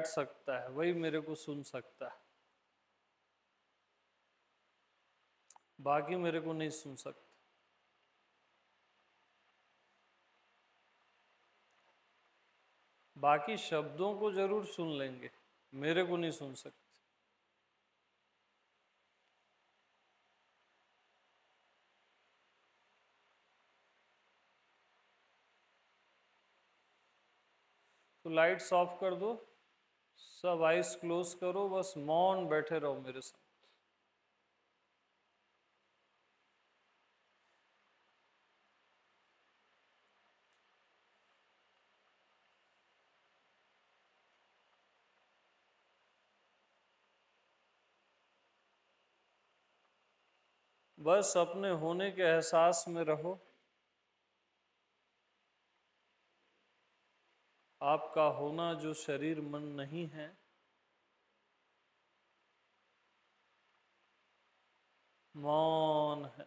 बैठ सकता है, वही मेरे को सुन सकता है। बाकी मेरे को नहीं सुन सकता। बाकी शब्दों को ज़रूर सुन लेंगे, मेरे को नहीं सुन सकते। तो लाइट्स ऑफ़ कर दो। सब आइस क्लोज करो, बस मौन बैठे रहो मेरे साथ। बस अपने होने के एहसास में रहो। आपका होना जो शरीर मन नहीं है मौन है।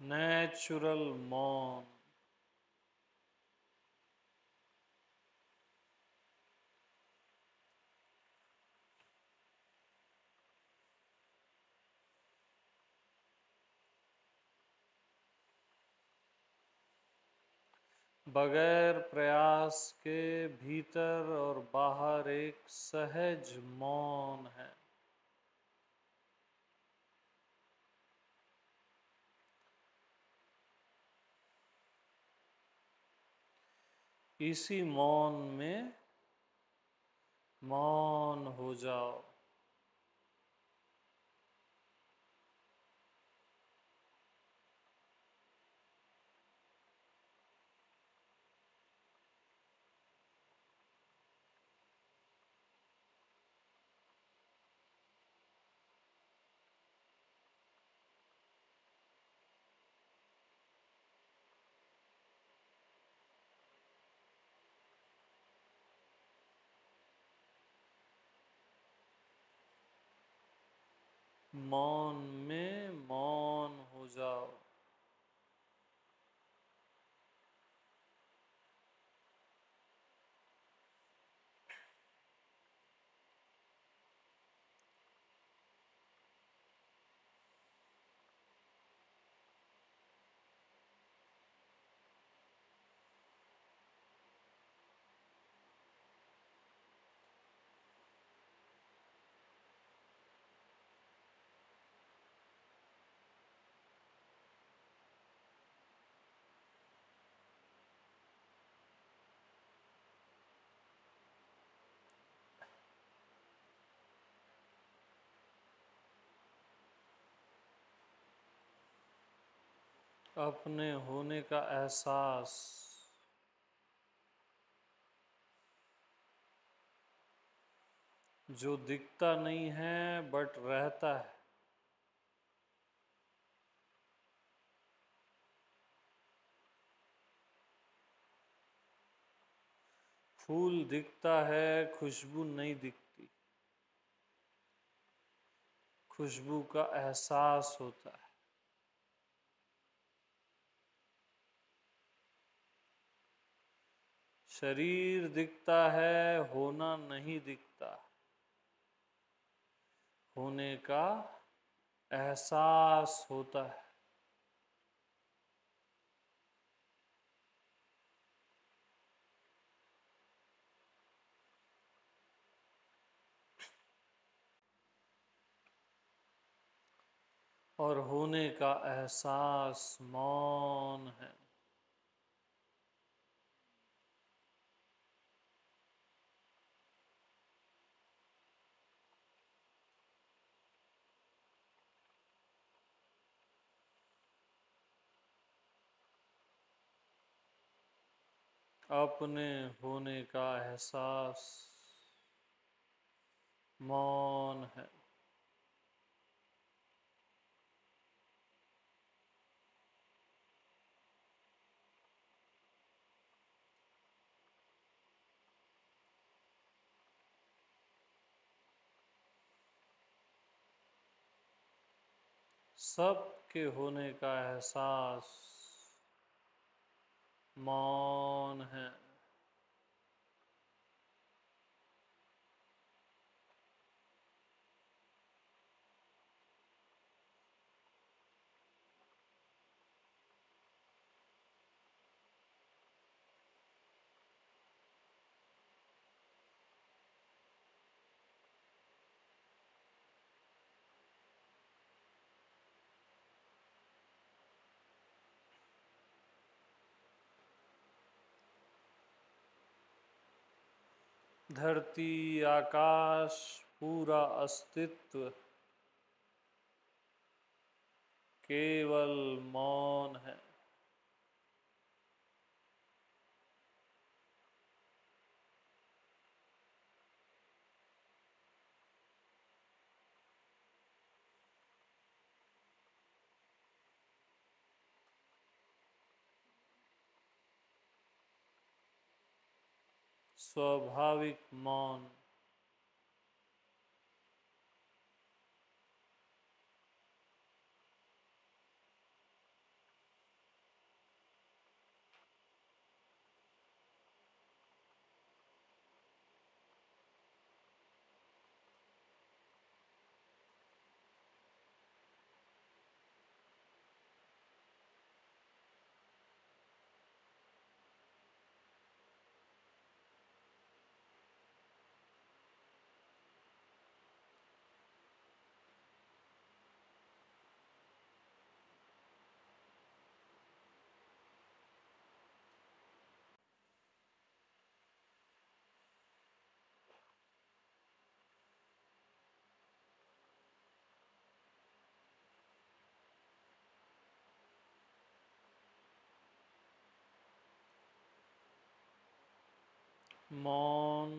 नेचुरल मौन बगैर प्रयास के भीतर और बाहर एक सहज मौन है। इसी मौन में मौन हो जाओ। मौन में मौन हो जाओ अपने होने का एहसास। जो दिखता नहीं है, बट रहता है। फूल दिखता है, खुशबू नहीं दिखती। खुशबू का एहसास होता है। शरीर दिखता है, होना नहीं दिखता। होने का एहसास होता है। और होने का एहसास मौन है। अपने होने का एहसास मौन है। सब के होने का एहसास मौन है। धरती आकाश पूरा अस्तित्व। केवल मौन है। स्वाभाविक मौन। मौन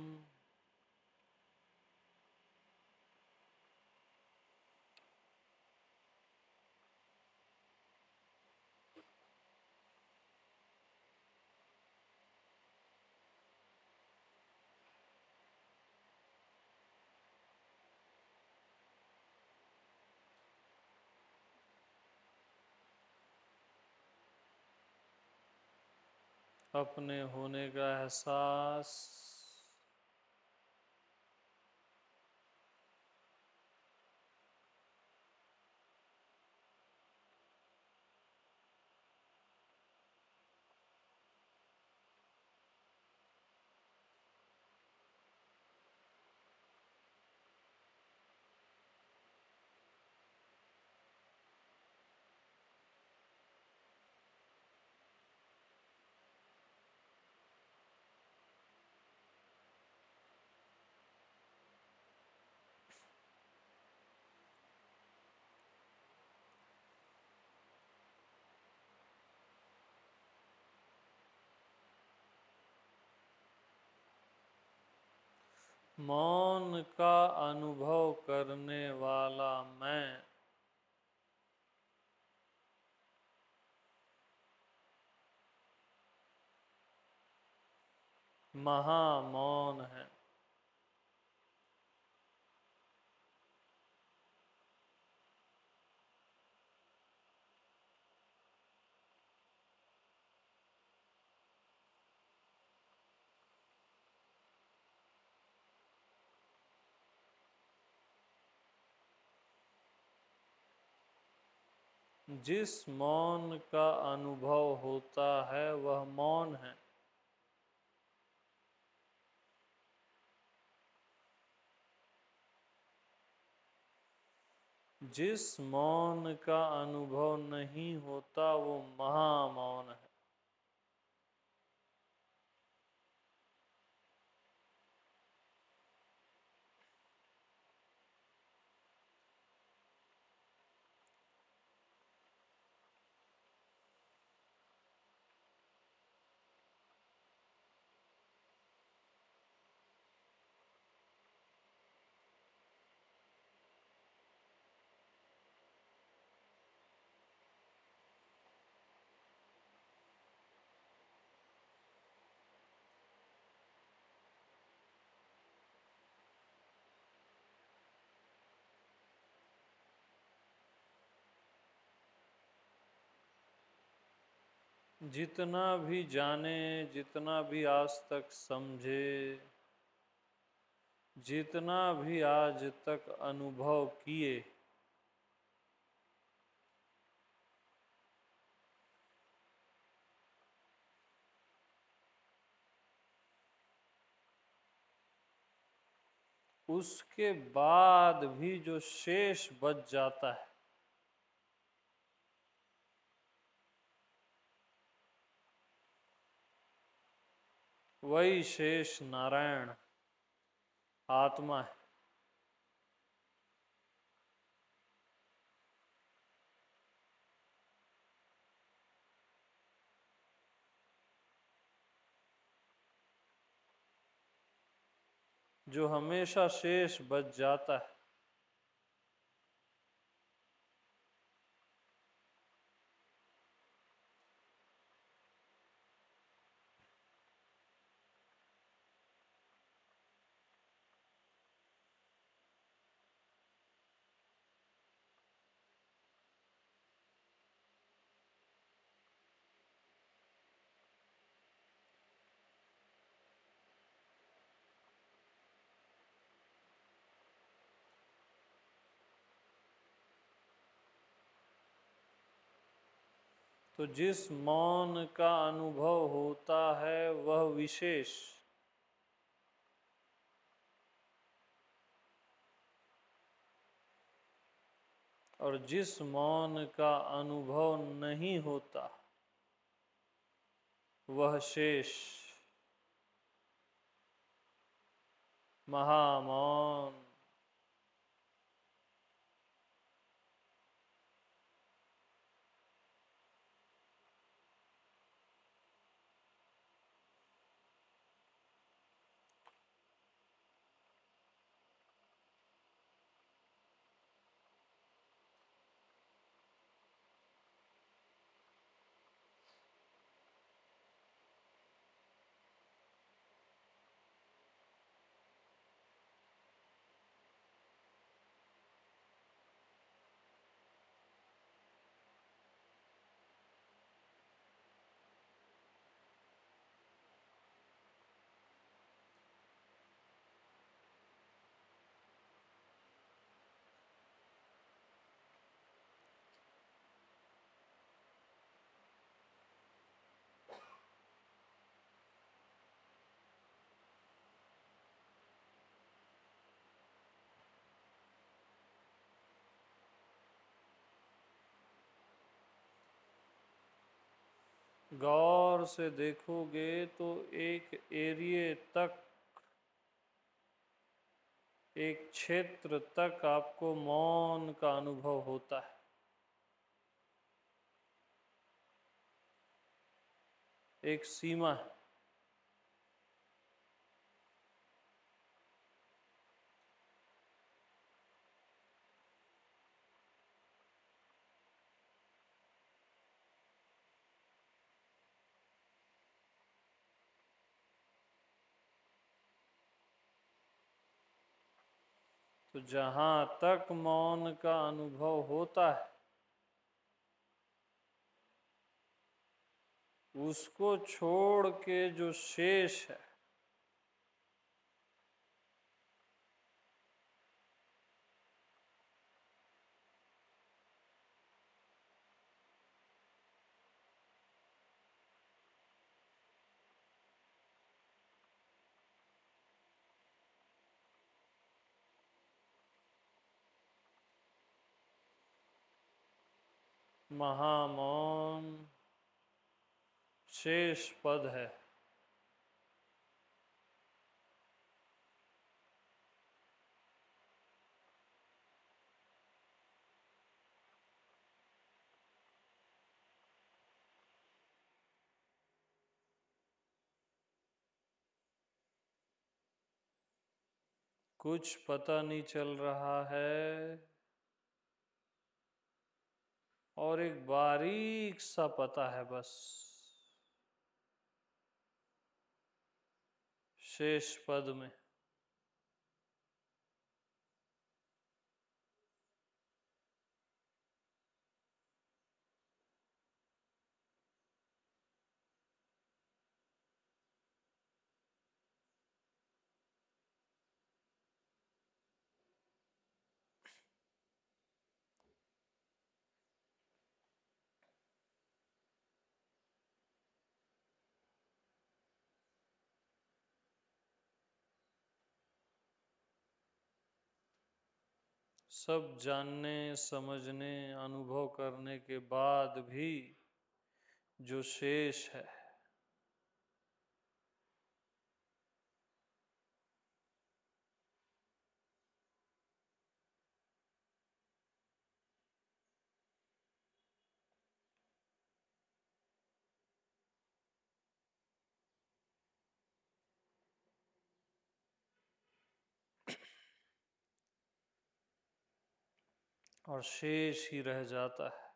अपने होने का एहसास मौन का अनुभव करने वाला मैं। महामौन है। जिस मौन का अनुभव होता है, वह मौन है। जिस मौन का अनुभव नहीं होता, वो महामौन है। जितना भी जाने, जितना भी आज तक समझे, जितना भी आज तक अनुभव किए, उसके बाद भी जो शेष बच जाता है वही शेष नारायण आत्मा है। जो हमेशा शेष बच जाता है। तो जिस मौन का अनुभव होता है, वह विशेष। और जिस मौन का अनुभव नहीं होता, वह शेष। महामौन। गौर से देखोगे तो एक एरिए तक, एक क्षेत्र तक आपको मौन का अनुभव होता है। एक सीमा है। जहाँ तक मौन का अनुभव होता है उसको छोड़ के जो शेष है महामौन शेष पद है। कुछ पता नहीं चल रहा है। और एक बारीक सा पता है बस। शेष पद में। सब जानने समझने अनुभव करने के बाद भी जो शेष है और शेष ही रह जाता है।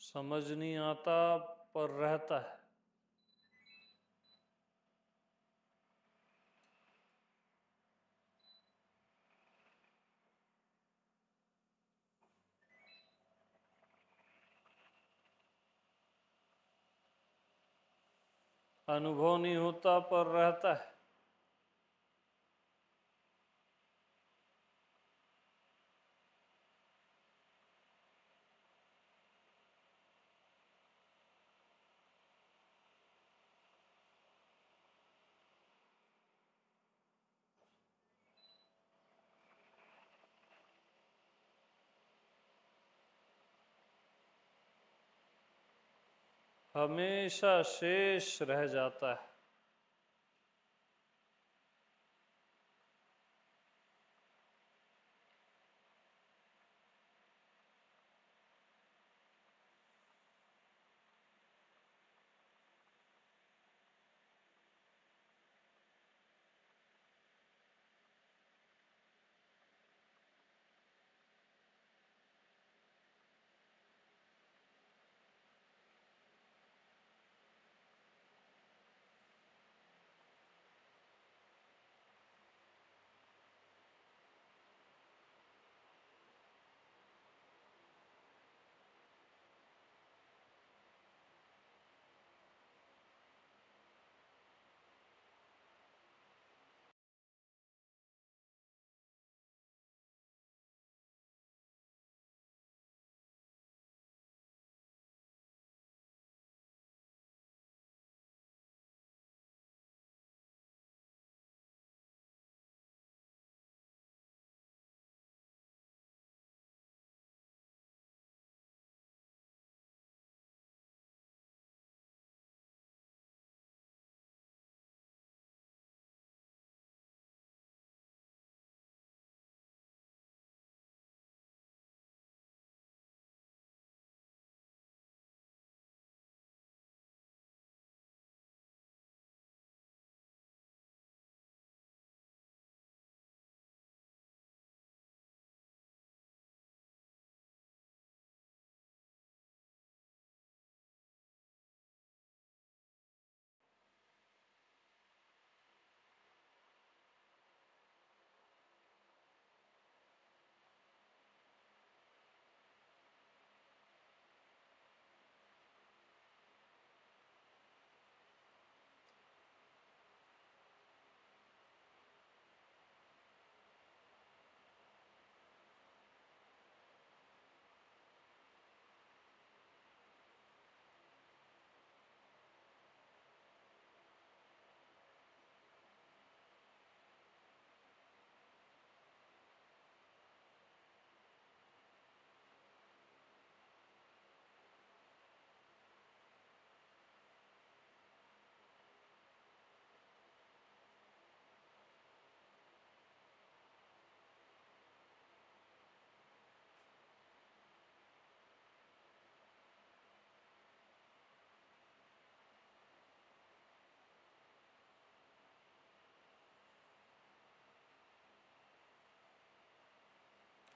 समझ नहीं आता पर रहता है। अनुभव नहीं होता पर रहता है। हमेशा शेष रह जाता है।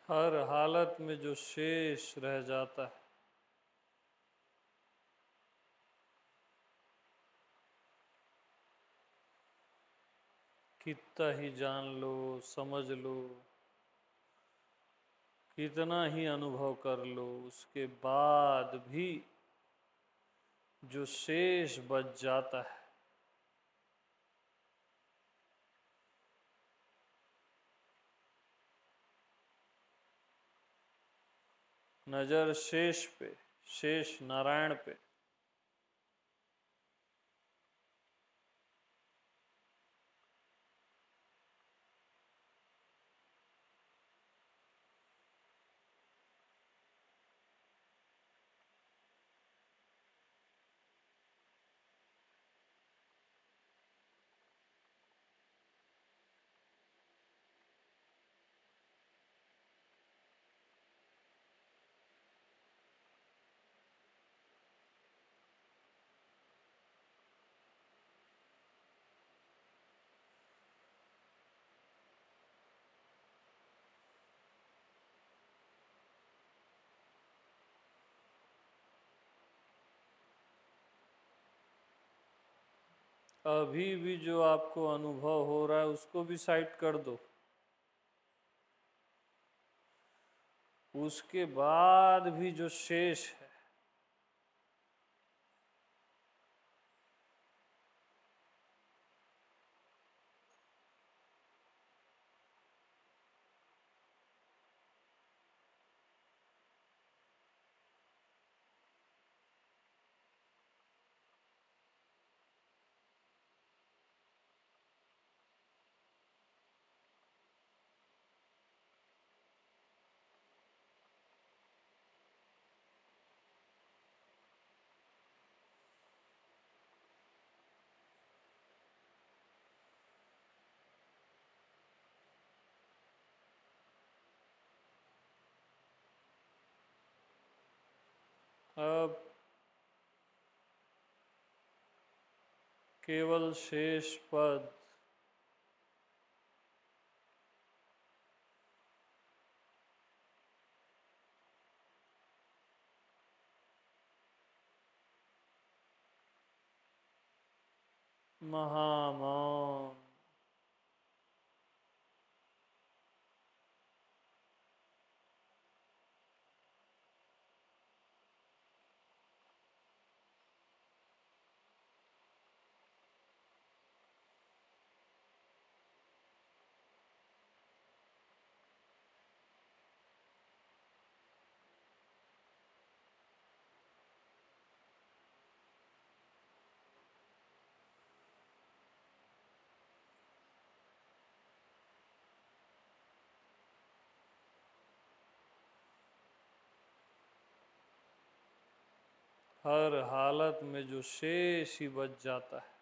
हर हालत में जो शेष रह जाता है। कितना ही जान लो, समझ लो, कितना ही अनुभव कर लो, उसके बाद भी जो शेष बच जाता है। नज़र शेष पे शेष नारायण पे। अभी भी जो आपको अनुभव हो रहा है, उसको भी साइड कर दो। उसके बाद भी जो शेष है केवल शेष पद। महामौन हर हालत में जो शेष ही बच जाता है।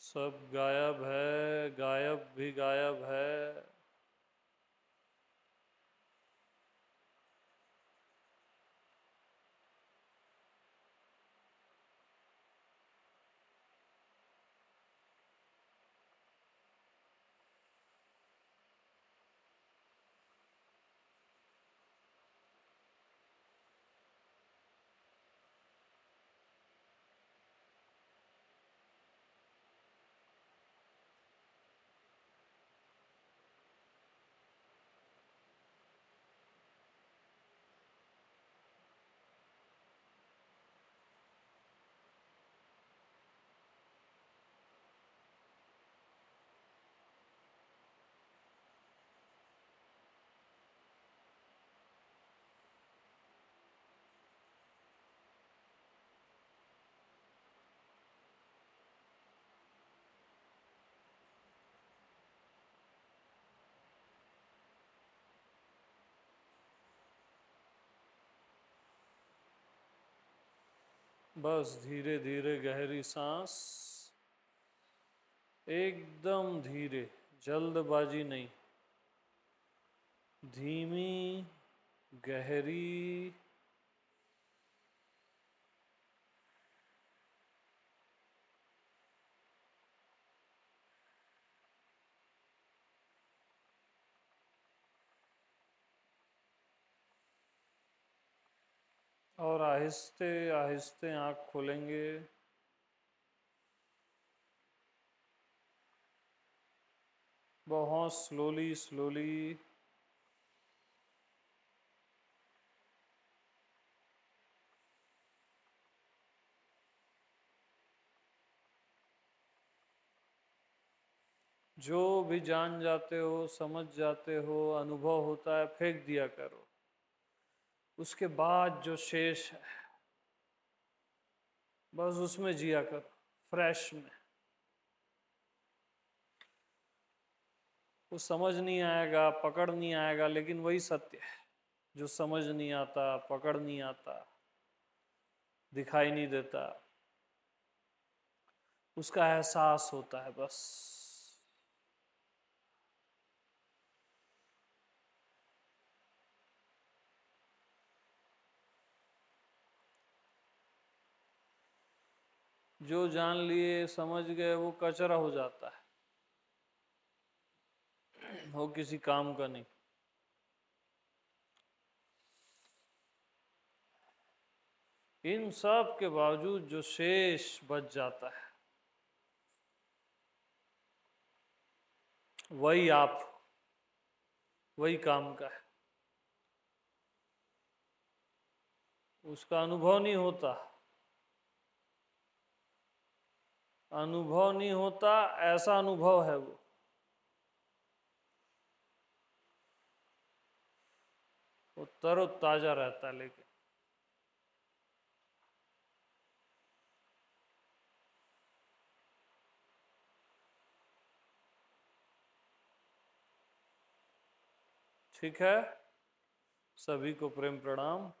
सब गायब है गायब भी गायब है। बस धीरे धीरे गहरी सांस। एकदम धीरे जल्दबाजी नहीं। धीमी गहरी और आहिस्ते आहिस्ते आँख खोलेंगे। बहुत स्लोली स्लोली जो भी जान जाते हो, समझ जाते हो, अनुभव होता है, फेंक दिया करो। उसके बाद जो शेष है, बस उसमें जिया करो, फ्रेश में। वो समझ नहीं आएगा, पकड़ नहीं आएगा, लेकिन वही सत्य है। जो समझ नहीं आता, पकड़ नहीं आता, दिखाई नहीं देता, उसका एहसास होता है बस। जो जान लिए, समझ गए, वो कचरा हो जाता है। वो किसी काम का नहीं। इन सब के बावजूद जो शेष बच जाता है, वही आप, वही काम का है। उसका अनुभव नहीं होता। अनुभव नहीं होता, ऐसा अनुभव है वो। वो तरो ताज़ा रहता लेकिन। ठीक है? सभी को प्रेम प्रणाम।